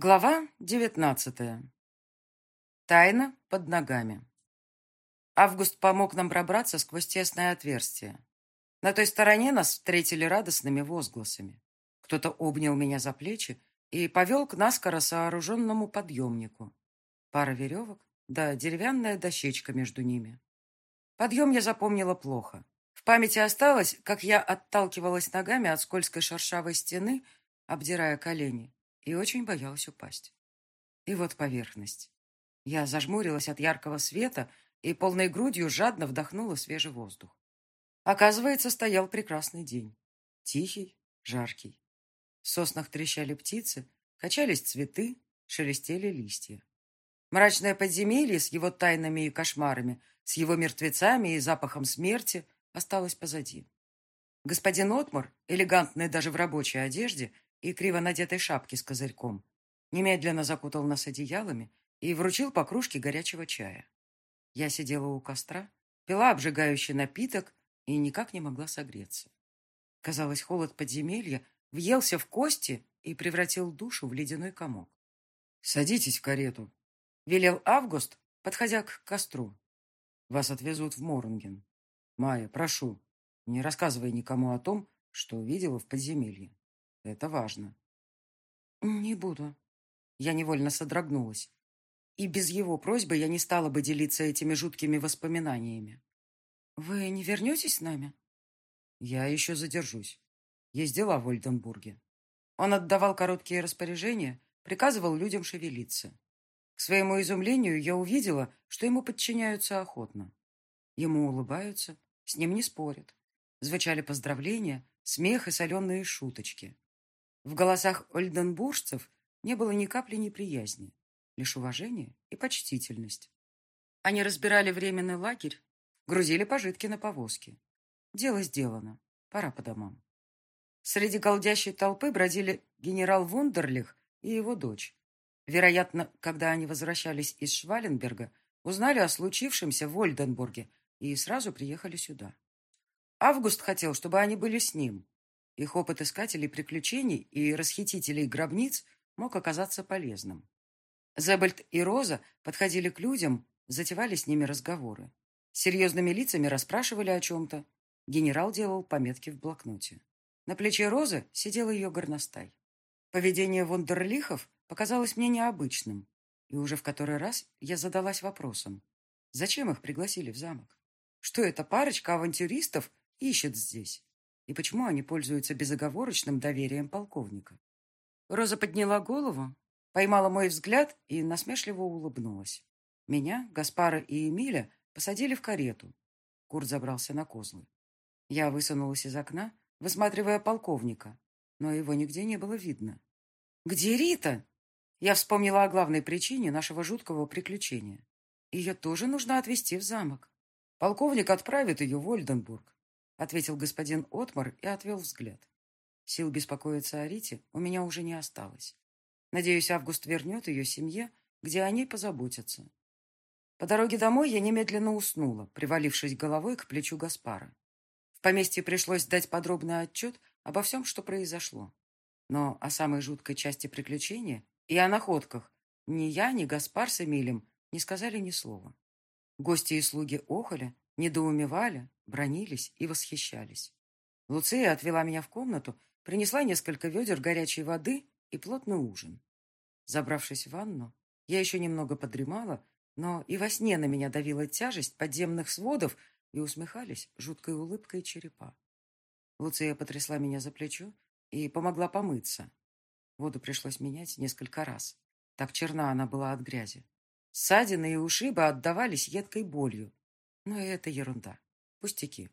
Глава девятнадцатая. Тайна под ногами. Август помог нам пробраться сквозь тесное отверстие. На той стороне нас встретили радостными возгласами. Кто-то обнял меня за плечи и повел к наскоро сооруженному подъемнику. Пара веревок, да деревянная дощечка между ними. Подъем я запомнила плохо. В памяти осталось, как я отталкивалась ногами от скользкой шершавой стены, обдирая колени и очень боялась упасть. И вот поверхность. Я зажмурилась от яркого света и полной грудью жадно вдохнула свежий воздух. Оказывается, стоял прекрасный день. Тихий, жаркий. В соснах трещали птицы, качались цветы, шелестели листья. Мрачное подземелье с его тайнами и кошмарами, с его мертвецами и запахом смерти осталось позади. Господин Отмор, элегантный даже в рабочей одежде, и криво надетой шапки с козырьком, немедленно закутал нас одеялами и вручил по кружке горячего чая. Я сидела у костра, пила обжигающий напиток и никак не могла согреться. Казалось, холод подземелья въелся в кости и превратил душу в ледяной комок. «Садитесь в карету», — велел Август, подходя к костру. «Вас отвезут в Морунген. Майя, прошу, не рассказывай никому о том, что видела в подземелье. Это важно. Не буду. Я невольно содрогнулась. И без его просьбы я не стала бы делиться этими жуткими воспоминаниями. Вы не вернетесь с нами? Я еще задержусь. Есть дела в Ольденбурге. Он отдавал короткие распоряжения, приказывал людям шевелиться. К своему изумлению я увидела, что ему подчиняются охотно. Ему улыбаются, с ним не спорят. Звучали поздравления, смех и соленые шуточки. В голосах ольденбуржцев не было ни капли неприязни, лишь уважение и почтительность. Они разбирали временный лагерь, грузили пожитки на повозки. Дело сделано, пора по домам. Среди голдящей толпы бродили генерал Вундерлих и его дочь. Вероятно, когда они возвращались из Шваленберга, узнали о случившемся в Ольденбурге и сразу приехали сюда. Август хотел, чтобы они были с ним, их опыт искателей приключений и расхитителей гробниц мог оказаться полезным. Зебальд и Роза подходили к людям, затевали с ними разговоры. серьезными лицами расспрашивали о чем-то. Генерал делал пометки в блокноте. На плече Розы сидел ее горностай. Поведение Вондерлихов показалось мне необычным, и уже в который раз я задалась вопросом, зачем их пригласили в замок? Что эта парочка авантюристов ищет здесь? И почему они пользуются безоговорочным доверием полковника. Роза подняла голову, поймала мой взгляд и насмешливо улыбнулась. Меня, Гаспара и Эмиля посадили в карету. Курт забрался на козлы. Я высунулась из окна, высматривая полковника, но его нигде не было видно. «Где Рита?» Я вспомнила о главной причине нашего жуткого приключения. Ее тоже нужно отвезти в замок. Полковник отправит ее в Ольденбург ответил господин Отмар и отвел взгляд. Сил беспокоиться о Рите у меня уже не осталось. Надеюсь, Август вернет ее семье, где о ней позаботятся. По дороге домой я немедленно уснула, привалившись головой к плечу Гаспара. В поместье пришлось дать подробный отчет обо всем, что произошло. Но о самой жуткой части приключения и о находках ни я, ни Гаспар с Эмилем не сказали ни слова. Гости и слуги охали, недоумевали, бронились и восхищались. Луция отвела меня в комнату, принесла несколько ведер горячей воды и плотный ужин. Забравшись в ванну, я еще немного подремала, но и во сне на меня давила тяжесть подземных сводов и усмехались жуткой улыбкой черепа. Луция потрясла меня за плечо и помогла помыться. Воду пришлось менять несколько раз. Так черна она была от грязи. Ссадины и ушибы отдавались едкой болью, но это ерунда. Пустяки.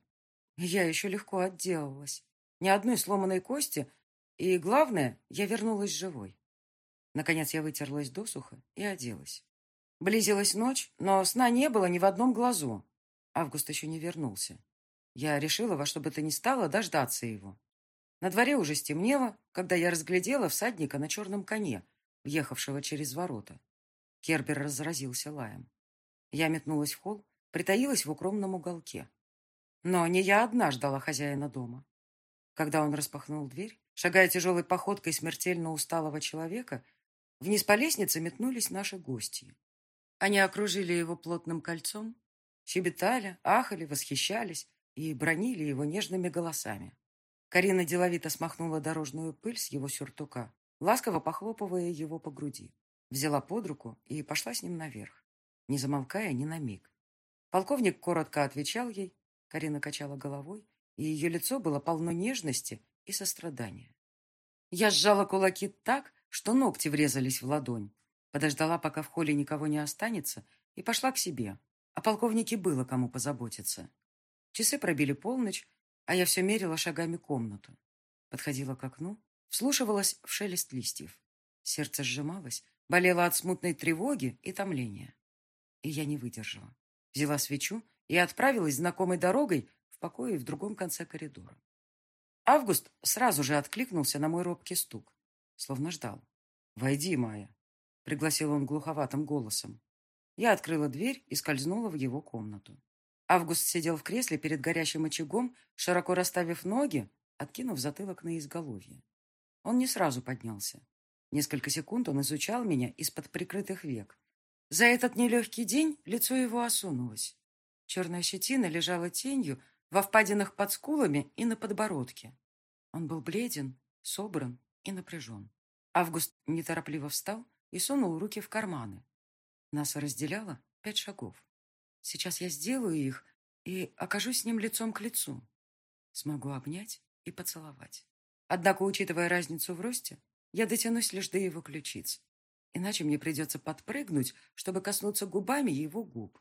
Я еще легко отделалась. Ни одной сломанной кости. И главное, я вернулась живой. Наконец я вытерлась досуха и оделась. Близилась ночь, но сна не было ни в одном глазу. Август еще не вернулся. Я решила во что бы то ни стало дождаться его. На дворе уже стемнело, когда я разглядела всадника на черном коне, въехавшего через ворота. Кербер разразился лаем. Я метнулась в холл притаилась в укромном уголке. Но не я одна ждала хозяина дома. Когда он распахнул дверь, шагая тяжелой походкой смертельно усталого человека, Вниз по лестнице метнулись наши гости. Они окружили его плотным кольцом, щебетали, ахали, восхищались и бронили его нежными голосами. Карина деловито смахнула дорожную пыль с его сюртука, ласково похлопывая его по груди. Взяла под руку и пошла с ним наверх, не замолкая ни на миг. Полковник коротко отвечал ей, Карина качала головой, и ее лицо было полно нежности и сострадания. Я сжала кулаки так, что ногти врезались в ладонь, подождала, пока в холле никого не останется, и пошла к себе. О полковнике было кому позаботиться. Часы пробили полночь, а я все мерила шагами комнату. Подходила к окну, вслушивалась в шелест листьев. Сердце сжималось, болело от смутной тревоги и томления. И я не выдержала. Взяла свечу и отправилась знакомой дорогой в покое в другом конце коридора. Август сразу же откликнулся на мой робкий стук, словно ждал. «Войди, Майя», — пригласил он глуховатым голосом. Я открыла дверь и скользнула в его комнату. Август сидел в кресле перед горящим очагом, широко расставив ноги, откинув затылок на изголовье. Он не сразу поднялся. Несколько секунд он изучал меня из-под прикрытых век. За этот нелегкий день лицо его осунулось. Черная щетина лежала тенью во впадинах под скулами и на подбородке. Он был бледен, собран и напряжен. Август неторопливо встал и сунул руки в карманы. Нас разделяло пять шагов. Сейчас я сделаю их и окажусь с ним лицом к лицу. Смогу обнять и поцеловать. Однако, учитывая разницу в росте, я дотянусь лишь до его ключиц. Иначе мне придется подпрыгнуть, чтобы коснуться губами его губ.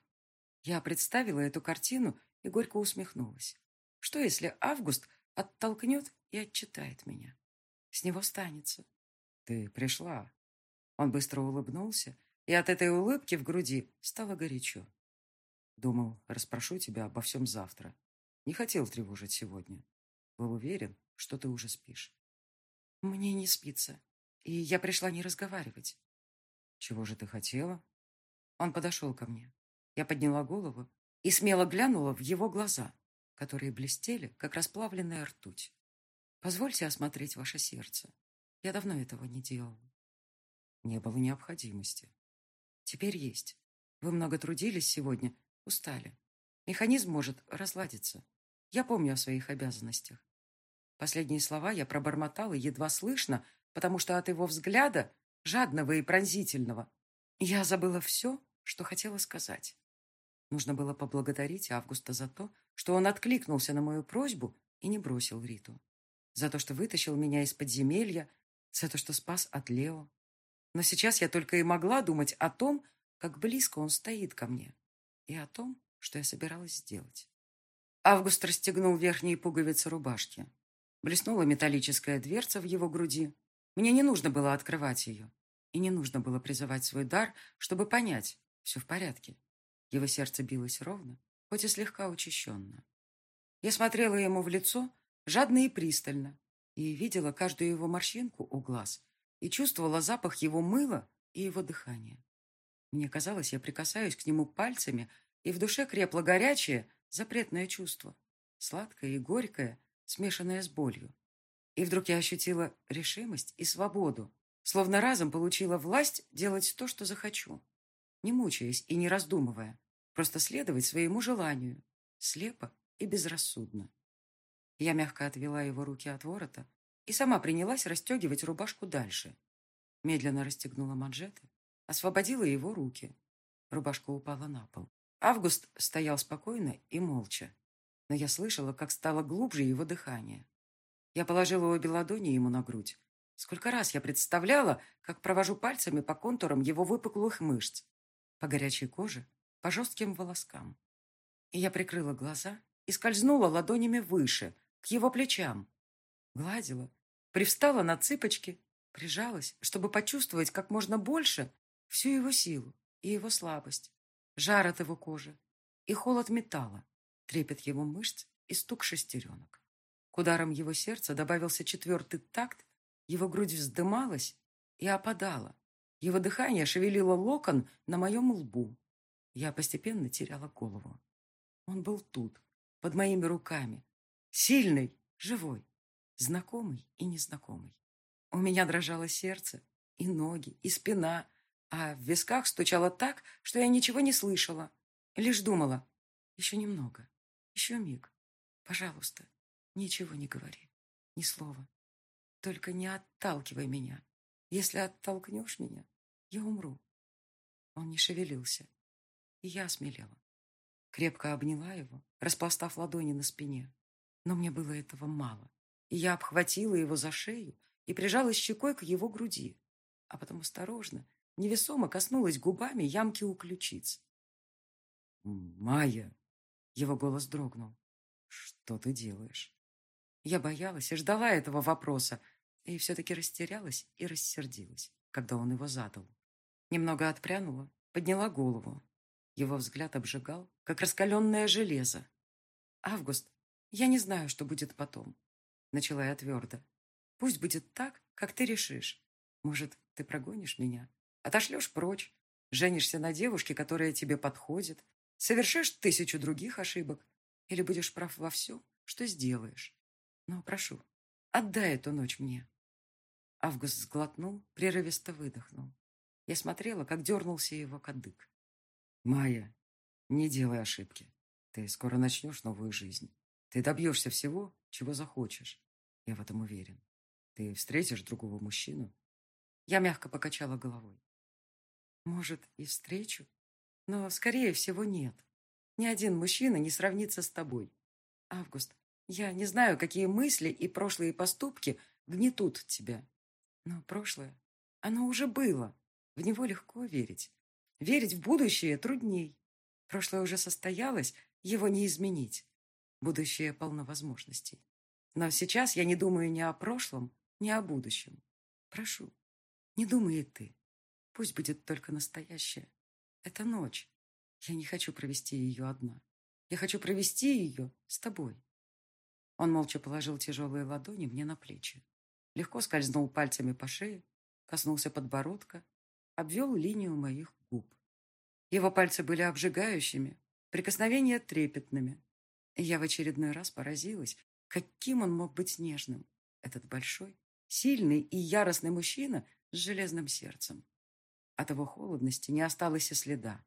Я представила эту картину и горько усмехнулась. Что, если Август оттолкнет и отчитает меня? С него станется. Ты пришла. Он быстро улыбнулся, и от этой улыбки в груди стало горячо. Думал, расспрошу тебя обо всем завтра. Не хотел тревожить сегодня. Был уверен, что ты уже спишь. Мне не спится, и я пришла не разговаривать. Чего же ты хотела? Он подошел ко мне. Я подняла голову и смело глянула в его глаза, которые блестели, как расплавленная ртуть. Позвольте осмотреть ваше сердце. Я давно этого не делала. Не было необходимости. Теперь есть. Вы много трудились сегодня, устали. Механизм может разладиться. Я помню о своих обязанностях. Последние слова я пробормотала едва слышно, потому что от его взгляда, жадного и пронзительного, я забыла все, что хотела сказать. Нужно было поблагодарить Августа за то, что он откликнулся на мою просьбу и не бросил Риту. За то, что вытащил меня из подземелья, за то, что спас от Лео. Но сейчас я только и могла думать о том, как близко он стоит ко мне, и о том, что я собиралась сделать. Август расстегнул верхние пуговицы рубашки. Блеснула металлическая дверца в его груди. Мне не нужно было открывать ее. И не нужно было призывать свой дар, чтобы понять, все в порядке. Его сердце билось ровно, хоть и слегка учащенно. Я смотрела ему в лицо, жадно и пристально, и видела каждую его морщинку у глаз, и чувствовала запах его мыла и его дыхания. Мне казалось, я прикасаюсь к нему пальцами, и в душе крепло горячее, запретное чувство, сладкое и горькое, смешанное с болью. И вдруг я ощутила решимость и свободу, словно разом получила власть делать то, что захочу, не мучаясь и не раздумывая, Просто следовать своему желанию. Слепо и безрассудно. Я мягко отвела его руки от ворота и сама принялась расстегивать рубашку дальше. Медленно расстегнула манжеты, освободила его руки. Рубашка упала на пол. Август стоял спокойно и молча, но я слышала, как стало глубже его дыхание. Я положила обе ладони ему на грудь. Сколько раз я представляла, как провожу пальцами по контурам его выпуклых мышц, по горячей коже, по жестким волоскам. И я прикрыла глаза и скользнула ладонями выше, к его плечам. Гладила, привстала на цыпочки, прижалась, чтобы почувствовать как можно больше всю его силу и его слабость, жар от его кожи и холод металла, трепет его мышц и стук шестеренок. К ударам его сердца добавился четвертый такт, его грудь вздымалась и опадала. Его дыхание шевелило локон на моем лбу. Я постепенно теряла голову. Он был тут, под моими руками. Сильный, живой, знакомый и незнакомый. У меня дрожало сердце, и ноги, и спина, а в висках стучало так, что я ничего не слышала. Лишь думала, еще немного, еще миг. Пожалуйста, ничего не говори, ни слова. Только не отталкивай меня. Если оттолкнешь меня, я умру. Он не шевелился, и я осмелела. Крепко обняла его, распластав ладони на спине. Но мне было этого мало, и я обхватила его за шею и прижалась щекой к его груди, а потом осторожно, невесомо коснулась губами ямки у ключиц. «Майя!» Его голос дрогнул. «Что ты делаешь?» Я боялась и ждала этого вопроса, и все-таки растерялась и рассердилась, когда он его задал. Немного отпрянула, подняла голову. Его взгляд обжигал, как раскаленное железо. «Август, я не знаю, что будет потом», — начала я твердо. «Пусть будет так, как ты решишь. Может, ты прогонишь меня, отошлешь прочь, женишься на девушке, которая тебе подходит, совершишь тысячу других ошибок или будешь прав во всем, что сделаешь. Но прошу, отдай эту ночь мне». Август сглотнул, прерывисто выдохнул. Я смотрела, как дернулся его кадык. «Майя, не делай ошибки. Ты скоро начнешь новую жизнь. Ты добьешься всего, чего захочешь. Я в этом уверен. Ты встретишь другого мужчину». Я мягко покачала головой. «Может, и встречу, но, скорее всего, нет. Ни один мужчина не сравнится с тобой. Август, я не знаю, какие мысли и прошлые поступки гнетут тебя. Но прошлое, оно уже было. В него легко верить. Верить в будущее трудней. Прошлое уже состоялось, его не изменить. Будущее полно возможностей. Но сейчас я не думаю ни о прошлом, ни о будущем. Прошу, не думай и ты. Пусть будет только настоящее. Это ночь. Я не хочу провести ее одна. Я хочу провести ее с тобой. Он молча положил тяжелые ладони мне на плечи. Легко скользнул пальцами по шее, коснулся подбородка, обвел линию моих губ. Его пальцы были обжигающими, прикосновения трепетными. И я в очередной раз поразилась, каким он мог быть нежным, этот большой, сильный и яростный мужчина с железным сердцем. От его холодности не осталось и следа.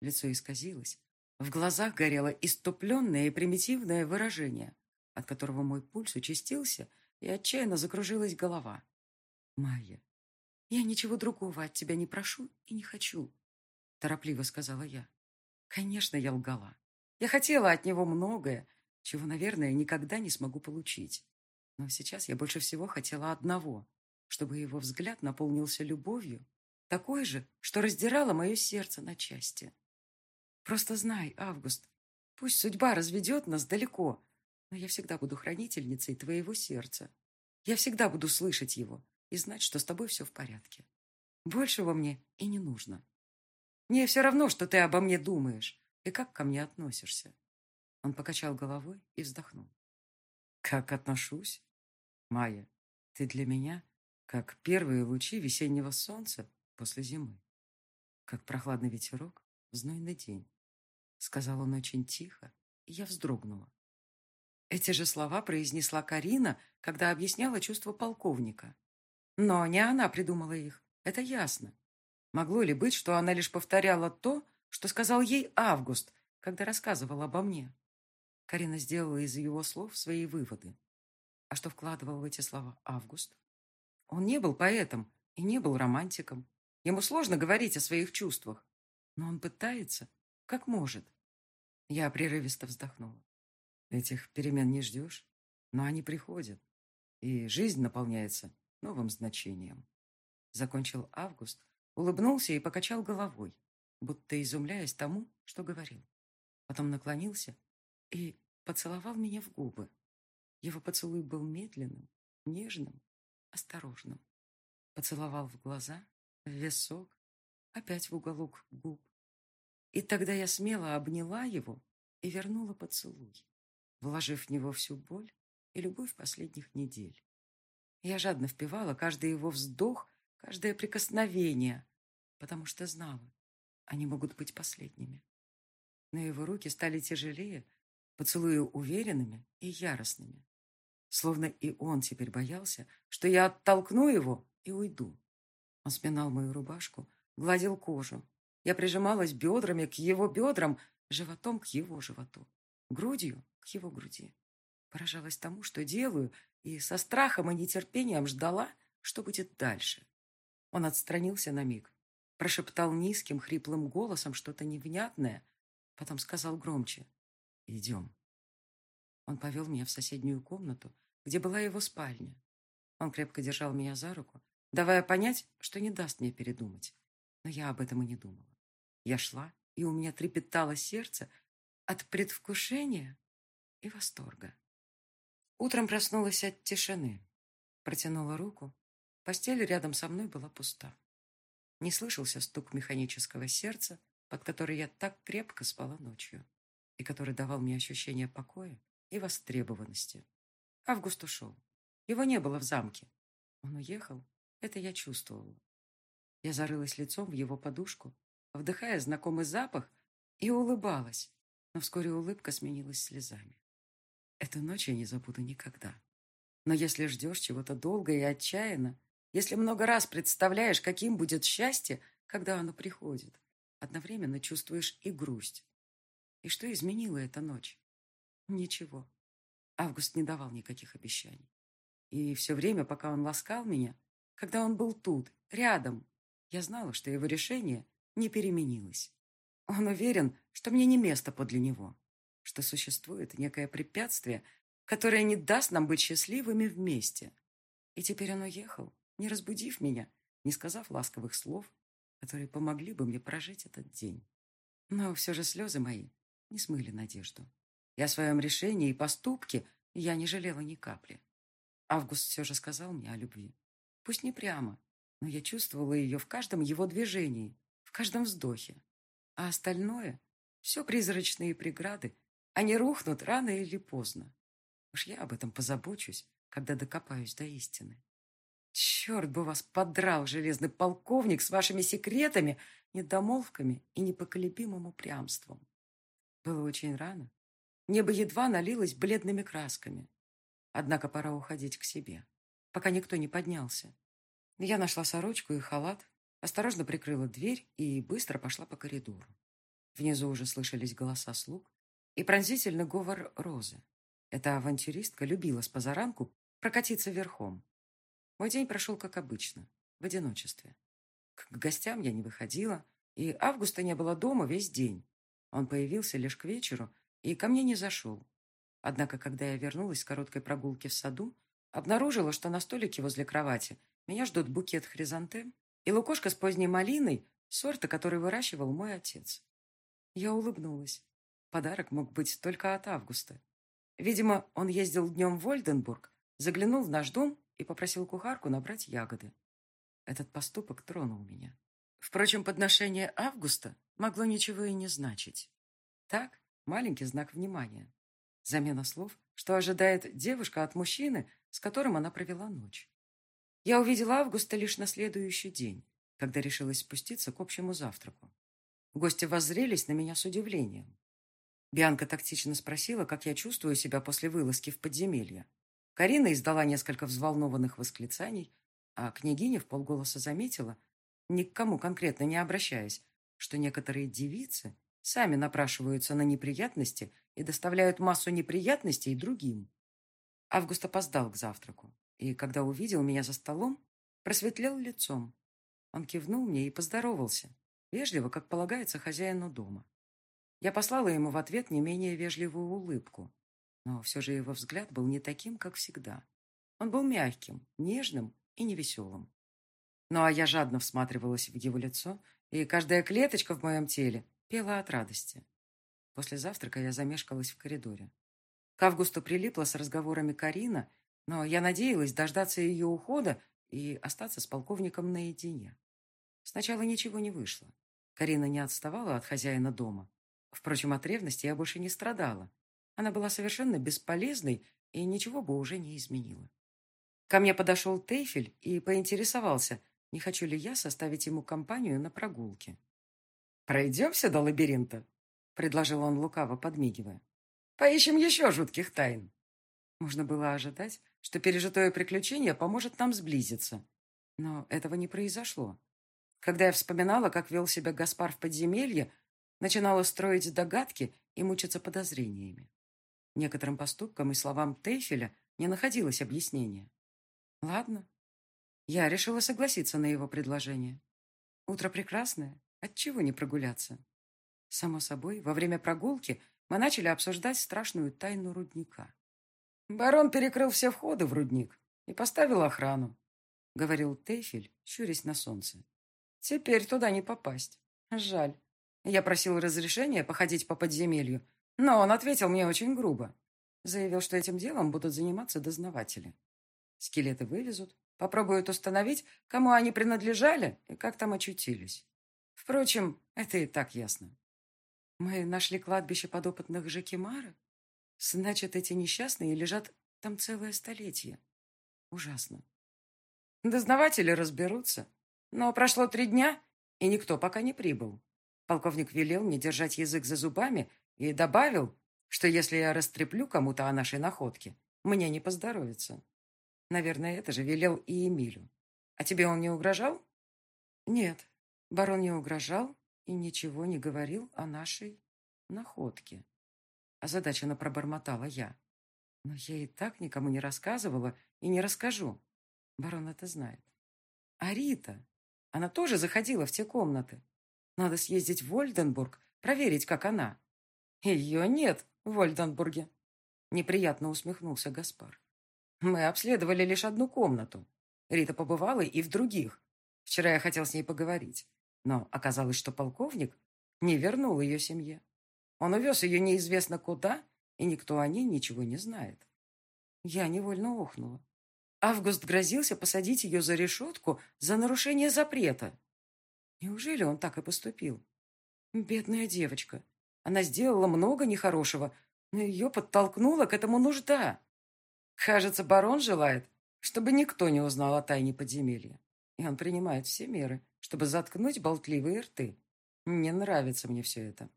Лицо исказилось. В глазах горело иступленное и примитивное выражение, от которого мой пульс участился и отчаянно закружилась голова. «Майя, я ничего другого от тебя не прошу и не хочу», торопливо сказала я. Конечно, я лгала. Я хотела от него многое, чего, наверное, никогда не смогу получить. Но сейчас я больше всего хотела одного, чтобы его взгляд наполнился любовью, такой же, что раздирало мое сердце на части. Просто знай, Август, пусть судьба разведет нас далеко, но я всегда буду хранительницей твоего сердца. Я всегда буду слышать его и знать, что с тобой все в порядке. Большего мне и не нужно. Мне все равно, что ты обо мне думаешь и как ко мне относишься. Он покачал головой и вздохнул. Как отношусь? Майя, ты для меня как первые лучи весеннего солнца после зимы. Как прохладный ветерок в знойный день. Сказал он очень тихо, и я вздрогнула. Эти же слова произнесла Карина, когда объясняла чувство полковника. Но не она придумала их, это ясно. Могло ли быть, что она лишь повторяла то, что сказал ей Август, когда рассказывал обо мне? Карина сделала из его слов свои выводы. А что вкладывал в эти слова Август? Он не был поэтом и не был романтиком. Ему сложно говорить о своих чувствах. Но он пытается, как может. Я прерывисто вздохнула. Этих перемен не ждешь, но они приходят, и жизнь наполняется новым значением. Закончил Август, улыбнулся и покачал головой, будто изумляясь тому, что говорил. Потом наклонился и поцеловал меня в губы. Его поцелуй был медленным, нежным, осторожным. Поцеловал в глаза, в висок, опять в уголок губ. И тогда я смело обняла его и вернула поцелуй вложив в него всю боль и любовь последних недель. Я жадно впивала каждый его вздох, каждое прикосновение, потому что знала, они могут быть последними. Но его руки стали тяжелее, поцелуи уверенными и яростными. Словно и он теперь боялся, что я оттолкну его и уйду. Он сминал мою рубашку, гладил кожу. Я прижималась бедрами к его бедрам, животом к его животу, грудью к его груди. Поражалась тому, что делаю, и со страхом и нетерпением ждала, что будет дальше. Он отстранился на миг, прошептал низким, хриплым голосом что-то невнятное, потом сказал громче «Идем». Он повел меня в соседнюю комнату, где была его спальня. Он крепко держал меня за руку, давая понять, что не даст мне передумать. Но я об этом и не думала. Я шла, и у меня трепетало сердце от предвкушения и восторга. Утром проснулась от тишины. Протянула руку. Постель рядом со мной была пуста. Не слышался стук механического сердца, под который я так крепко спала ночью, и который давал мне ощущение покоя и востребованности. Август ушел. Его не было в замке. Он уехал, это я чувствовала. Я зарылась лицом в его подушку, вдыхая знакомый запах, и улыбалась, но вскоре улыбка сменилась слезами. Эту ночь я не забуду никогда. Но если ждешь чего-то долго и отчаянно, если много раз представляешь, каким будет счастье, когда оно приходит, одновременно чувствуешь и грусть. И что изменила эта ночь? Ничего. Август не давал никаких обещаний. И все время, пока он ласкал меня, когда он был тут, рядом, я знала, что его решение не переменилось. Он уверен, что мне не место подле него, что существует некое препятствие, которое не даст нам быть счастливыми вместе. И теперь он уехал, не разбудив меня, не сказав ласковых слов, которые помогли бы мне прожить этот день. Но все же слезы мои не смыли надежду. И о своем решении и поступке я не жалела ни капли. Август все же сказал мне о любви. Пусть не прямо, но я чувствовала ее в каждом его движении, в каждом вздохе. А остальное — все призрачные преграды, они рухнут рано или поздно. Уж я об этом позабочусь, когда докопаюсь до истины. Черт бы вас подрал, железный полковник, с вашими секретами, недомолвками и непоколебимым упрямством. Было очень рано, Небо едва налилось бледными красками. Однако пора уходить к себе, пока никто не поднялся. Я нашла сорочку и халат, осторожно прикрыла дверь и быстро пошла по коридору. Внизу уже слышались голоса слуг и пронзительный говор Розы. Эта авантюристка любила с позаранку прокатиться верхом. Мой день прошел как обычно, в одиночестве. К гостям я не выходила, и Августа не было дома весь день. Он появился лишь к вечеру и ко мне не зашел. Однако, когда я вернулась с короткой прогулки в саду, обнаружила, что на столике возле кровати меня ждут букет хризантем и лукошка с поздней малиной, сорта, который выращивал мой отец. Я улыбнулась. Подарок мог быть только от Августа. Видимо, он ездил днем в Ольденбург, заглянул в наш дом и попросил кухарку набрать ягоды. Этот поступок тронул меня. Впрочем, подношение Августа могло ничего и не значить. Так, Маленький знак внимания. Замена слов, что ожидает девушка от мужчины, с которым она провела ночь. Я увидела Августа лишь на следующий день, когда решилась спуститься к общему завтраку. Гости воззрелись на меня с удивлением. Бианка тактично спросила, как я чувствую себя после вылазки в подземелье. Карина издала несколько взволнованных восклицаний, а княгиня в полголоса заметила, ни к кому конкретно не обращаясь, что некоторые девицы сами напрашиваются на неприятности и доставляют массу неприятностей другим. Август опоздал к завтраку, и, когда увидел меня за столом, просветлел лицом. Он кивнул мне и поздоровался, вежливо, как полагается хозяину дома. Я послала ему в ответ не менее вежливую улыбку, но все же его взгляд был не таким, как всегда. Он был мягким, нежным и невеселым. Ну а я жадно всматривалась в его лицо, и каждая клеточка в моем теле пела от радости. После завтрака я замешкалась в коридоре. К Августу прилипла с разговорами Карина, но я надеялась дождаться ее ухода и остаться с полковником наедине. Сначала ничего не вышло. Карина не отставала от хозяина дома. Впрочем, от ревности я больше не страдала. Она была совершенно бесполезной и ничего бы уже не изменила. Ко мне подошел Тейфель и поинтересовался, не хочу ли я составить ему компанию на прогулке. «Пройдемся до лабиринта», — предложил он лукаво, подмигивая. «Поищем еще жутких тайн». Можно было ожидать, что пережитое приключение поможет нам сблизиться. Но этого не произошло. Когда я вспоминала, как вел себя Гаспар в подземелье, начинала строить догадки и мучиться подозрениями. Некоторым поступкам и словам Тейфеля не находилось объяснения. Ладно. Я решила согласиться на его предложение. Утро прекрасное, отчего не прогуляться? Само собой, во время прогулки мы начали обсуждать страшную тайну рудника. Барон перекрыл все входы в рудник и поставил охрану, говорил Тейфель, щурясь на солнце. Теперь туда не попасть. Жаль. Я просил разрешения походить по подземелью, но он ответил мне очень грубо. Заявил, что этим делом будут заниматься дознаватели. Скелеты вывезут, попробуют установить, кому они принадлежали и как там очутились. Впрочем, это и так ясно. Мы нашли кладбище подопытных Жакимара? Значит, эти несчастные лежат там целое столетие. Ужасно. Дознаватели разберутся. Но прошло три дня, и никто пока не прибыл. Полковник велел мне держать язык за зубами и добавил, что если я растреплю кому-то о нашей находке, мне не поздоровится. Наверное, это же велел и Эмилю. А тебе он не угрожал? Нет, барон не угрожал и ничего не говорил о нашей находке. Озадаченно пробормотала я. Но я и так никому не рассказывала и не расскажу. Барон это знает. А Рита? Она тоже заходила в те комнаты. Надо съездить в Вольденбург, проверить, как она. Ее нет в Вольденбурге. Неприятно усмехнулся Гаспар. Мы обследовали лишь одну комнату. Рита побывала и в других. Вчера я хотел с ней поговорить. Но оказалось, что полковник не вернул ее семье. Он увез ее неизвестно куда, и никто о ней ничего не знает. Я невольно охнула. Август грозился посадить ее за решетку за нарушение запрета. Неужели он так и поступил? Бедная девочка. Она сделала много нехорошего, но ее подтолкнула к этому нужда. Кажется, барон желает, чтобы никто не узнал о тайне подземелья. И он принимает все меры, чтобы заткнуть болтливые рты. Не нравится мне все это.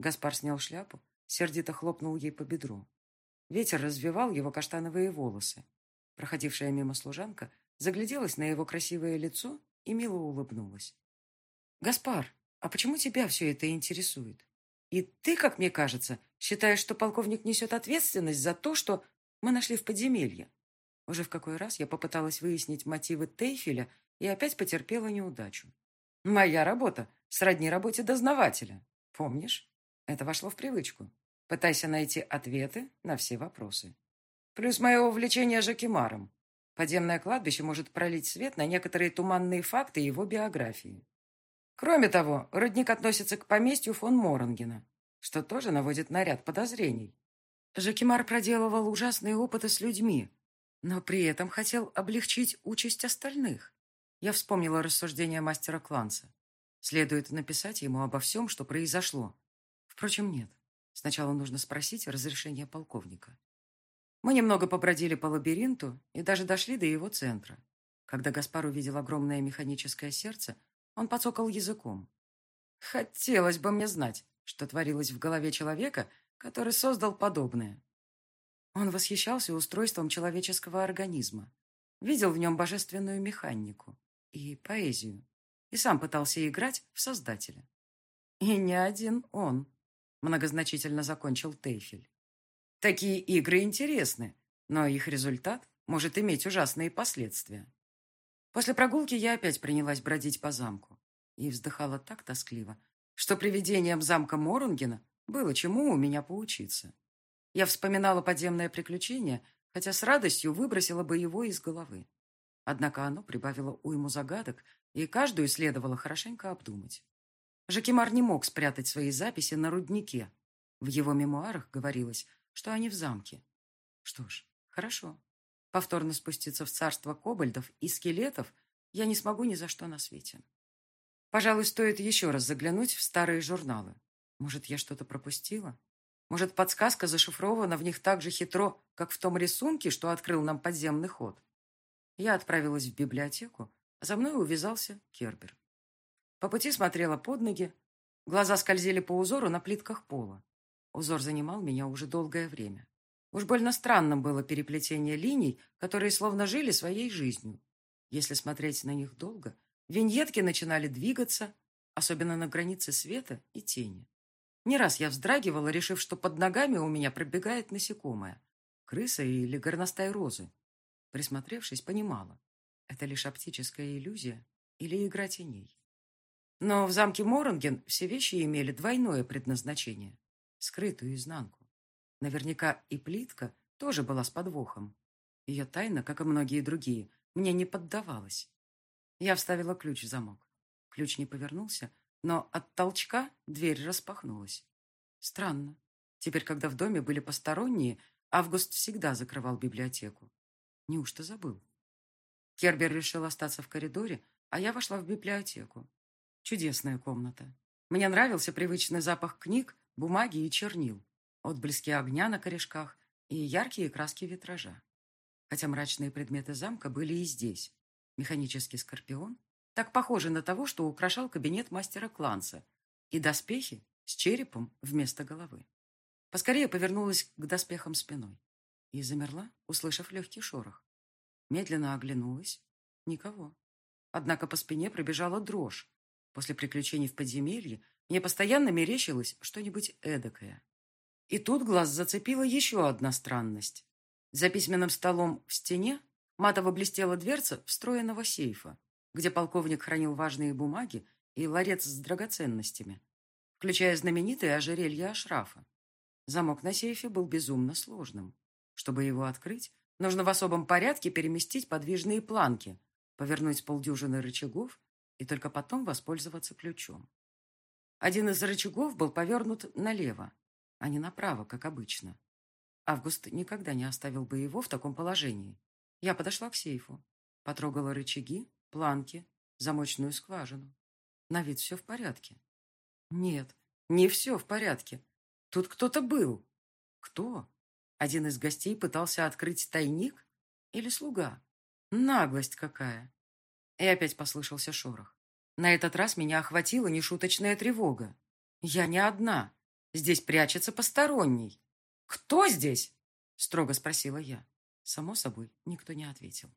Гаспар снял шляпу, сердито хлопнул ей по бедру. Ветер развивал его каштановые волосы. Проходившая мимо служанка загляделась на его красивое лицо и мило улыбнулась. «Гаспар, а почему тебя все это интересует? И ты, как мне кажется, считаешь, что полковник несет ответственность за то, что мы нашли в подземелье?» Уже в какой раз я попыталась выяснить мотивы Тейфеля и опять потерпела неудачу. «Моя работа сродни работе дознавателя. Помнишь? Это вошло в привычку. Пытайся найти ответы на все вопросы. Плюс мое увлечение Жакимаром. Подземное кладбище может пролить свет на некоторые туманные факты его биографии. Кроме того, родник относится к поместью фон Моронгена, что тоже наводит на ряд подозрений. Жакимар проделывал ужасные опыты с людьми, но при этом хотел облегчить участь остальных. Я вспомнила рассуждения мастера Кланца. Следует написать ему обо всем, что произошло. Впрочем, нет. Сначала нужно спросить разрешение полковника. Мы немного побродили по лабиринту и даже дошли до его центра. Когда Гаспар увидел огромное механическое сердце, он подсокал языком. Хотелось бы мне знать, что творилось в голове человека, который создал подобное. Он восхищался устройством человеческого организма, видел в нем божественную механику и поэзию, и сам пытался играть в Создателя. И не один он, многозначительно закончил Тейфель. Такие игры интересны, но их результат может иметь ужасные последствия. После прогулки я опять принялась бродить по замку и вздыхала так тоскливо, что привидением замка Морунгена было чему у меня поучиться. Я вспоминала подземное приключение, хотя с радостью выбросила бы его из головы. Однако оно прибавило уйму загадок, и каждую следовало хорошенько обдумать. Жакимар не мог спрятать свои записи на руднике. В его мемуарах говорилось, что они в замке. Что ж, хорошо. Повторно спуститься в царство кобальдов и скелетов я не смогу ни за что на свете. Пожалуй, стоит еще раз заглянуть в старые журналы. Может, я что-то пропустила? Может, подсказка зашифрована в них так же хитро, как в том рисунке, что открыл нам подземный ход? Я отправилась в библиотеку, а за мной увязался Кербер. По пути смотрела под ноги, глаза скользили по узору на плитках пола. Узор занимал меня уже долгое время. Уж больно странным было переплетение линий, которые словно жили своей жизнью. Если смотреть на них долго, виньетки начинали двигаться, особенно на границе света и тени. Не раз я вздрагивала, решив, что под ногами у меня пробегает насекомое, крыса или горностай розы. Присмотревшись, понимала, это лишь оптическая иллюзия или игра теней. Но в замке Моранген все вещи имели двойное предназначение – скрытую изнанку. Наверняка и плитка тоже была с подвохом. Ее тайна, как и многие другие, мне не поддавалась. Я вставила ключ в замок. Ключ не повернулся, но от толчка дверь распахнулась. Странно. Теперь, когда в доме были посторонние, Август всегда закрывал библиотеку. Неужто забыл? Кербер решил остаться в коридоре, а я вошла в библиотеку. Чудесная комната. Мне нравился привычный запах книг, бумаги и чернил, отблески огня на корешках и яркие краски витража. Хотя мрачные предметы замка были и здесь. Механический скорпион, так похожий на того, что украшал кабинет мастера Кланца, и доспехи с черепом вместо головы. Поскорее повернулась к доспехам спиной и замерла, услышав легкий шорох. Медленно оглянулась. Никого. Однако по спине пробежала дрожь. После приключений в подземелье мне постоянно мерещилось что-нибудь эдакое. И тут глаз зацепила еще одна странность. За письменным столом в стене матово блестела дверца встроенного сейфа, где полковник хранил важные бумаги и ларец с драгоценностями, включая знаменитое ожерелье Ашрафа. Замок на сейфе был безумно сложным. Чтобы его открыть, нужно в особом порядке переместить подвижные планки, повернуть полдюжины рычагов и только потом воспользоваться ключом. Один из рычагов был повернут налево, а не направо, как обычно. Август никогда не оставил бы его в таком положении. Я подошла к сейфу, потрогала рычаги, планки, замочную скважину. На вид все в порядке. Нет, не все в порядке. Тут кто-то был. Кто? Один из гостей пытался открыть тайник? Или слуга? Наглость какая! И опять послышался шорох. На этот раз меня охватила нешуточная тревога. Я не одна. Здесь прячется посторонний. «Кто здесь?» — строго спросила я. Само собой, никто не ответил.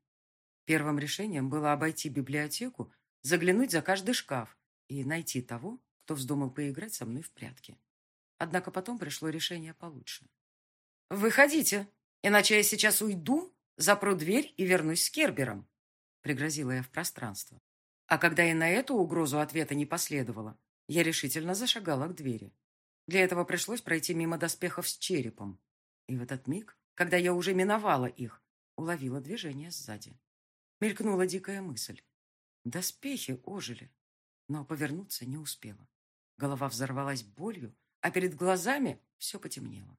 Первым решением было обойти библиотеку, заглянуть за каждый шкаф и найти того, кто вздумал поиграть со мной в прятки. Однако потом пришло решение получше. «Выходите, иначе я сейчас уйду, запру дверь и вернусь с Кербером», пригрозила я в пространство. А когда и на эту угрозу ответа не последовало, я решительно зашагала к двери. Для этого пришлось пройти мимо доспехов с черепом. И в этот миг, когда я уже миновала их, уловила движение сзади. Мелькнула дикая мысль. Доспехи ожили, но повернуться не успела. Голова взорвалась болью, а перед глазами все потемнело.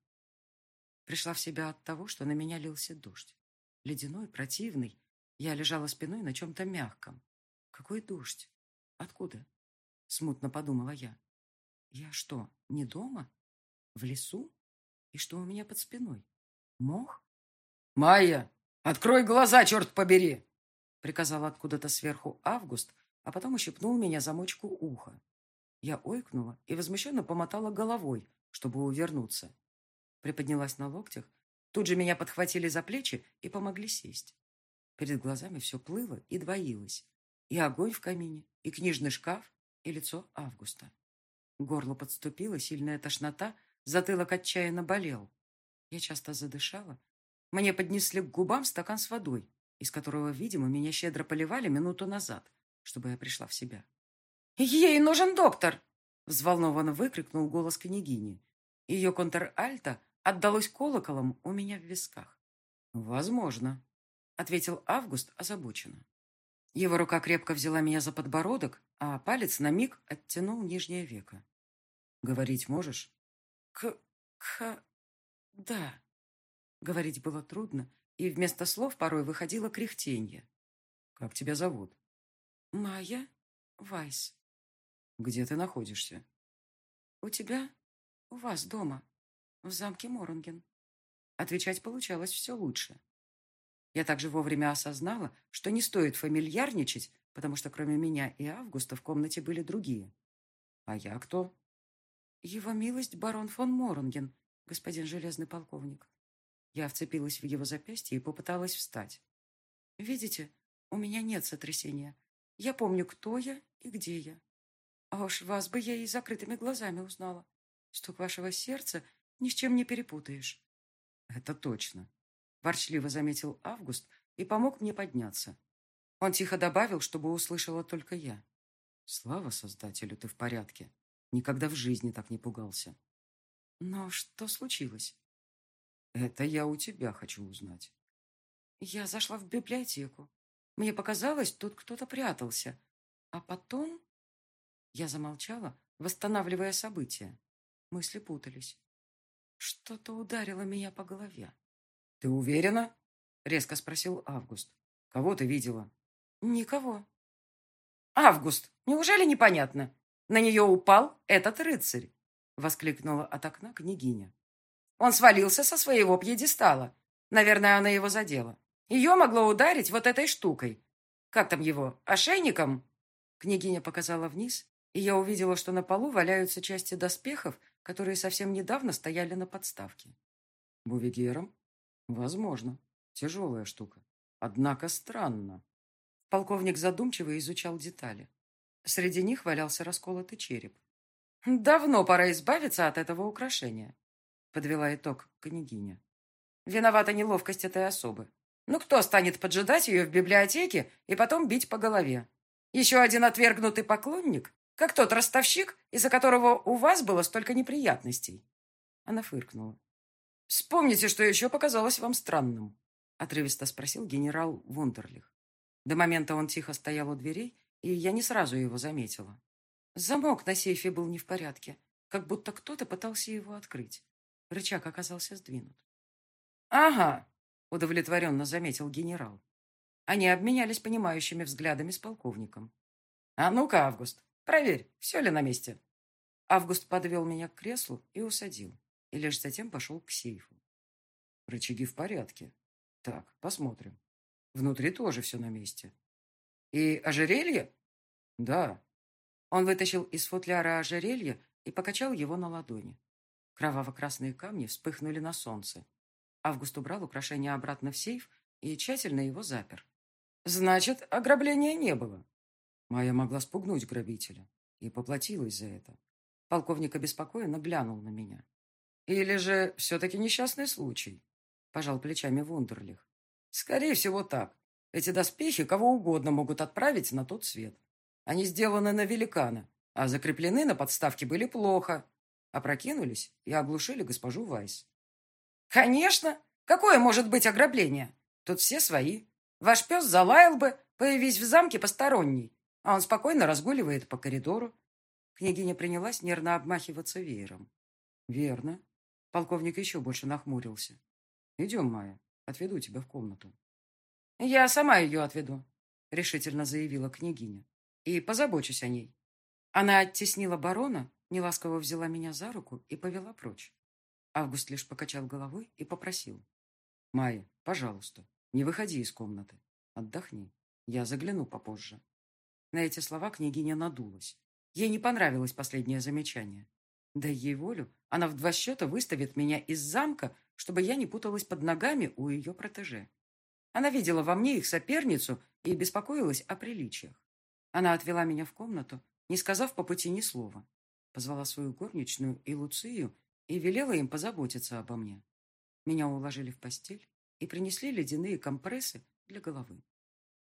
Пришла в себя от того, что на меня лился дождь. Ледяной, противный. Я лежала спиной на чем-то мягком. Какой дождь? Откуда? Смутно подумала я. Я что, не дома? В лесу? И что у меня под спиной? Мох? «Майя, открой глаза, черт побери!» Приказал откуда-то сверху Август, а потом ущипнул меня замочку уха. Я ойкнула и возмущенно помотала головой, чтобы увернуться. Приподнялась на локтях. Тут же меня подхватили за плечи и помогли сесть. Перед глазами все плыло и двоилось. И огонь в камине, и книжный шкаф, и лицо Августа. Горло подступило, сильная тошнота, затылок отчаянно болел. Я часто задышала. Мне поднесли к губам стакан с водой, из которого, видимо, меня щедро поливали минуту назад, чтобы я пришла в себя. «Ей нужен доктор!» — взволнованно выкрикнул голос княгини. Ее контр-альто отдалось колоколом у меня в висках. «Возможно», — ответил Август озабоченно. Его рука крепко взяла меня за подбородок, а палец на миг оттянул нижнее веко. «Говорить можешь?» «К... к... да». Говорить было трудно, и вместо слов порой выходило кряхтенье. «Как тебя зовут?» «Майя Вайс». «Где ты находишься?» «У тебя? У вас дома, в замке Моранген». Отвечать получалось все лучше. Я также вовремя осознала, что не стоит фамильярничать, потому что кроме меня и Августа в комнате были другие. «А я кто?» «Его милость барон фон Моранген, господин железный полковник». Я вцепилась в его запястье и попыталась встать. «Видите, У меня нет сотрясения. Я помню, кто я и где я. А уж вас бы я и закрытыми глазами узнала. Стук вашего сердца ни с чем не перепутаешь. Это точно. Ворчливо заметил Август и помог мне подняться. Он тихо добавил, чтобы услышала только я. Слава Создателю, ты в порядке. Никогда в жизни так не пугался. Но что случилось? Это я у тебя хочу узнать. Я зашла в библиотеку. Мне показалось, тут кто-то прятался. А потом... Я замолчала, восстанавливая события. Мысли путались. Что-то ударило меня по голове. «Ты уверена?» — резко спросил Август. «Кого ты видела?» «Никого». «Август, неужели непонятно? На нее упал этот рыцарь!» — воскликнула от окна княгиня. «Он свалился со своего пьедестала. Наверное, она его задела. Ее могло ударить вот этой штукой. Как там его? Ошейником?» Княгиня показала вниз, и я увидела, что на полу валяются части доспехов, которые совсем недавно стояли на подставке. «Бувигером?» «Возможно. Тяжелая штука. Однако странно». Полковник задумчиво изучал детали. Среди них валялся расколотый череп. «Давно пора избавиться от этого украшения», — подвела итог княгиня. «Виновата неловкость этой особы. Ну кто станет поджидать ее в библиотеке и потом бить по голове? Еще один отвергнутый поклонник, как тот ростовщик, из-за которого у вас было столько неприятностей?» Она фыркнула. «Вспомните, что еще показалось вам странным», — отрывисто спросил генерал Вундерлих. До момента он тихо стоял у дверей, и я не сразу его заметила. Замок на сейфе был не в порядке, как будто кто-то пытался его открыть. Рычаг оказался сдвинут. «Ага», — удовлетворенно заметил генерал. Они обменялись понимающими взглядами с полковником. «А ну-ка, Август, проверь, все ли на месте?» Август подвел меня к креслу и усадил, и лишь затем пошел к сейфу. Рычаги в порядке. Так, посмотрим. Внутри тоже все на месте. И ожерелье? Да. Он вытащил из футляра ожерелье и покачал его на ладони. Кроваво-красные камни вспыхнули на солнце. Август убрал украшение обратно в сейф и тщательно его запер. Значит, ограбления не было. Майя могла спугнуть грабителя и поплатилась за это. Полковник обеспокоенно глянул на меня. Или же все-таки несчастный случай? Пожал плечами Вундерлих. Скорее всего, так. Эти доспехи кого угодно могут отправить на тот свет. Они сделаны на великана, а закреплены на подставке были плохо. Опрокинулись и оглушили госпожу Вайс. Конечно! Какое может быть ограбление? Тут все свои. Ваш пес залаял бы, появись в замке посторонний, а он спокойно разгуливает по коридору. Княгиня принялась нервно обмахиваться веером. Верно. Полковник еще больше нахмурился. Идем, Майя. Отведу тебя в комнату. Я сама ее отведу, решительно заявила княгиня. И позабочусь о ней. Она оттеснила барона, неласково взяла меня за руку и повела прочь. Август лишь покачал головой и попросил. «Майя, пожалуйста, не выходи из комнаты. Отдохни. Я загляну попозже». На эти слова княгиня надулась. Ей не понравилось последнее замечание. Да ей волю, она в два счета выставит меня из замка чтобы я не путалась под ногами у ее протеже. Она видела во мне их соперницу и беспокоилась о приличиях. Она отвела меня в комнату, не сказав по пути ни слова. Позвала свою горничную и Луцию и велела им позаботиться обо мне. Меня уложили в постель и принесли ледяные компрессы для головы.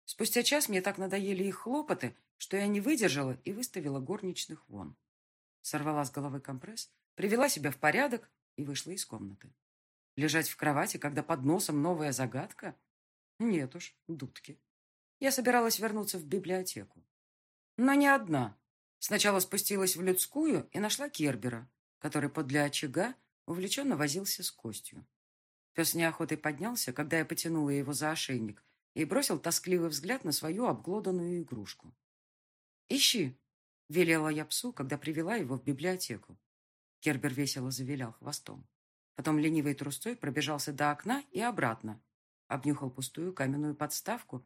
Спустя час мне так надоели их хлопоты, что я не выдержала и выставила горничных вон. Сорвала с головы компресс, привела себя в порядок и вышла из комнаты. Лежать в кровати, когда под носом новая загадка? Нет уж, дудки. Я собиралась вернуться в библиотеку. Но не одна. Сначала спустилась в людскую и нашла Кербера, который подле очага увлеченно возился с костью. Пес неохотой поднялся, когда я потянула его за ошейник и бросил тоскливый взгляд на свою обглоданную игрушку. «Ищи!» — велела я псу, когда привела его в библиотеку. Кербер весело завилял хвостом. Потом ленивой трусцой пробежался до окна и обратно. Обнюхал пустую каменную подставку.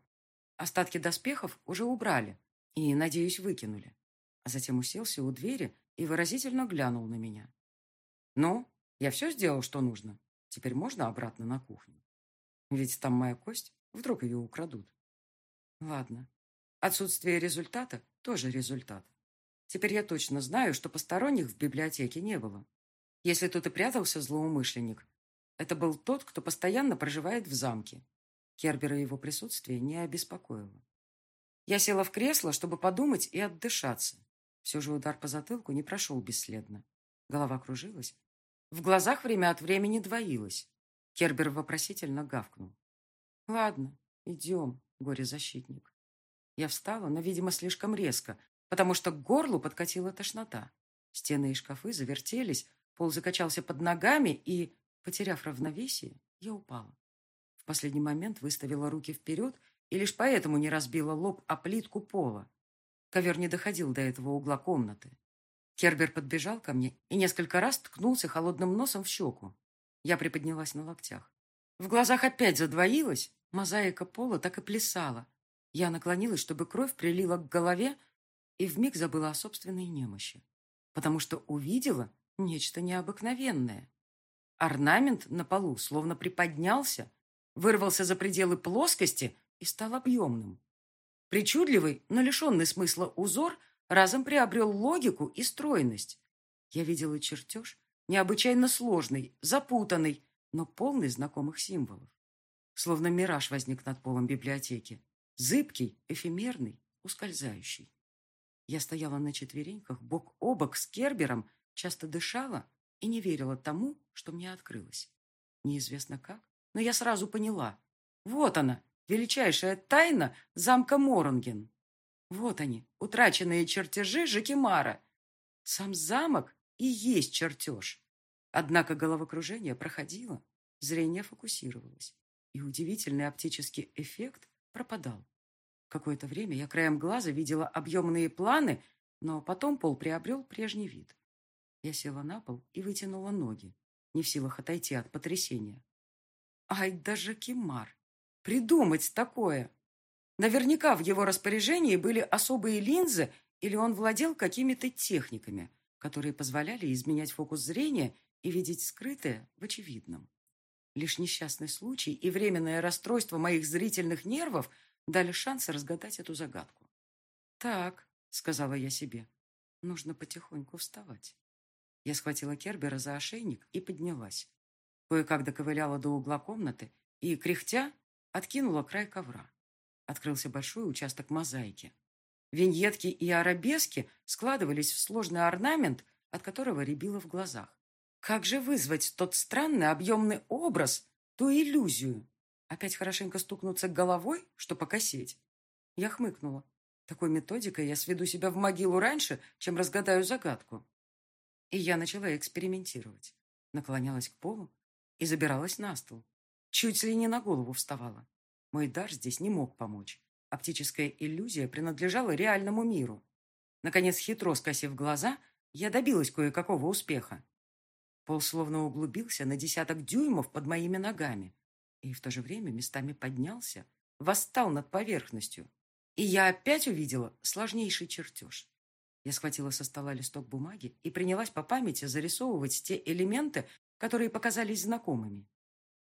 Остатки доспехов уже убрали и, надеюсь, выкинули. А затем уселся у двери и выразительно глянул на меня. «Ну, я все сделал, что нужно. Теперь можно обратно на кухню? Ведь там моя кость, вдруг ее украдут». Ладно. Отсутствие результата тоже результат. Теперь я точно знаю, что посторонних в библиотеке не было. Если тут и прятался злоумышленник, это был тот, кто постоянно проживает в замке. Кербера его присутствие не обеспокоило. Я села в кресло, чтобы подумать и отдышаться. Все же удар по затылку не прошел бесследно. Голова кружилась. В глазах время от времени двоилось. Кербер вопросительно гавкнул. «Ладно, идем, горе-защитник». Я встала, но, видимо, слишком резко, потому что к горлу подкатила тошнота. Стены и шкафы завертелись, пол закачался под ногами, и, потеряв равновесие, я упала. В последний момент выставила руки вперед и лишь поэтому не разбила лоб о плитку пола. Ковер не доходил до этого угла комнаты. Кербер подбежал ко мне и несколько раз ткнулся холодным носом в щеку. Я приподнялась на локтях. В глазах опять задвоилась, мозаика пола так и плясала. Я наклонилась, чтобы кровь прилила к голове, и вмиг забыла о собственной немощи, потому что увидела нечто необыкновенное. Орнамент на полу словно приподнялся, вырвался за пределы плоскости и стал объемным. Причудливый, но лишенный смысла узор разом приобрел логику и стройность. Я видела чертеж, необычайно сложный, запутанный, но полный знакомых символов. Словно мираж возник над полом библиотеки. Зыбкий, эфемерный, ускользающий. Я стояла на четвереньках, бок о бок с Кербером, часто дышала и не верила тому, что мне открылось. Неизвестно как, но я сразу поняла. Вот она, величайшая тайна замка Моронген. Вот они, утраченные чертежи Жакимара. Сам замок и есть чертеж. Однако головокружение проходило, зрение фокусировалось, и удивительный оптический эффект пропадал. Какое-то время я краем глаза видела объемные планы, но потом пол приобрел прежний вид. Я села на пол и вытянула ноги, не в силах отойти от потрясения. Ай, даже Кимар! Придумать такое! Наверняка в его распоряжении были особые линзы или он владел какими-то техниками, которые позволяли изменять фокус зрения и видеть скрытое в очевидном. Лишь несчастный случай и временное расстройство моих зрительных нервов дали шанс разгадать эту загадку. «Так», — сказала я себе, — «нужно потихоньку вставать». Я схватила Кербера за ошейник и поднялась. Кое-как доковыляла до угла комнаты и, кряхтя, откинула край ковра. Открылся большой участок мозаики. Виньетки и арабески складывались в сложный орнамент, от которого рябило в глазах. Как же вызвать тот странный объемный образ, ту иллюзию? Опять хорошенько стукнуться головой, что покосить? Я хмыкнула. Такой методикой я сведу себя в могилу раньше, чем разгадаю загадку. И я начала экспериментировать. Наклонялась к полу и забиралась на стол. Чуть ли не на голову вставала. Мой дар здесь не мог помочь. Оптическая иллюзия принадлежала реальному миру. Наконец, хитро скосив глаза, я добилась кое-какого успеха. Пол словно углубился на десяток дюймов под моими ногами и в то же время местами поднялся, восстал над поверхностью. И я опять увидела сложнейший чертеж. Я схватила со стола листок бумаги и принялась по памяти зарисовывать те элементы, которые показались знакомыми.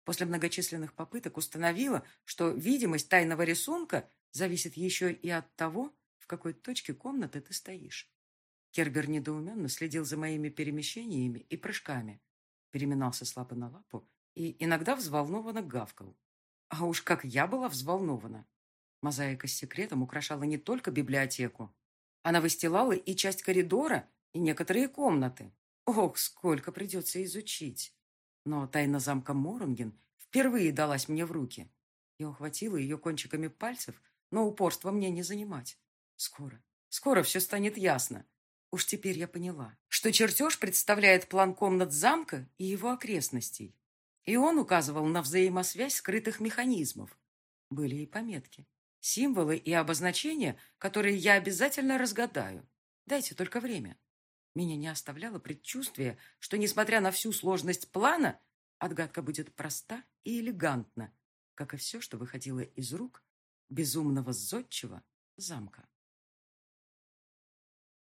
После многочисленных попыток установила, что видимость тайного рисунка зависит еще и от того, в какой точке комнаты ты стоишь. Кербер недоуменно следил за моими перемещениями и прыжками, переминался с лапы на лапу и иногда взволнованно гавкал. А уж как я была взволнована. Мозаика с секретом украшала не только библиотеку. Она выстилала и часть коридора, и некоторые комнаты. Ох, сколько придется изучить. Но тайна замка Моронген впервые далась мне в руки. Я ухватила ее кончиками пальцев, но упорство мне не занимать. Скоро, скоро все станет ясно. Уж теперь я поняла, что чертеж представляет план комнат замка и его окрестностей. И он указывал на взаимосвязь скрытых механизмов. Были и пометки, символы и обозначения, которые я обязательно разгадаю. Дайте только время. Меня не оставляло предчувствие, что, несмотря на всю сложность плана, Отгадка будет проста и элегантна, как и все, что выходило из рук безумного зодчего замка.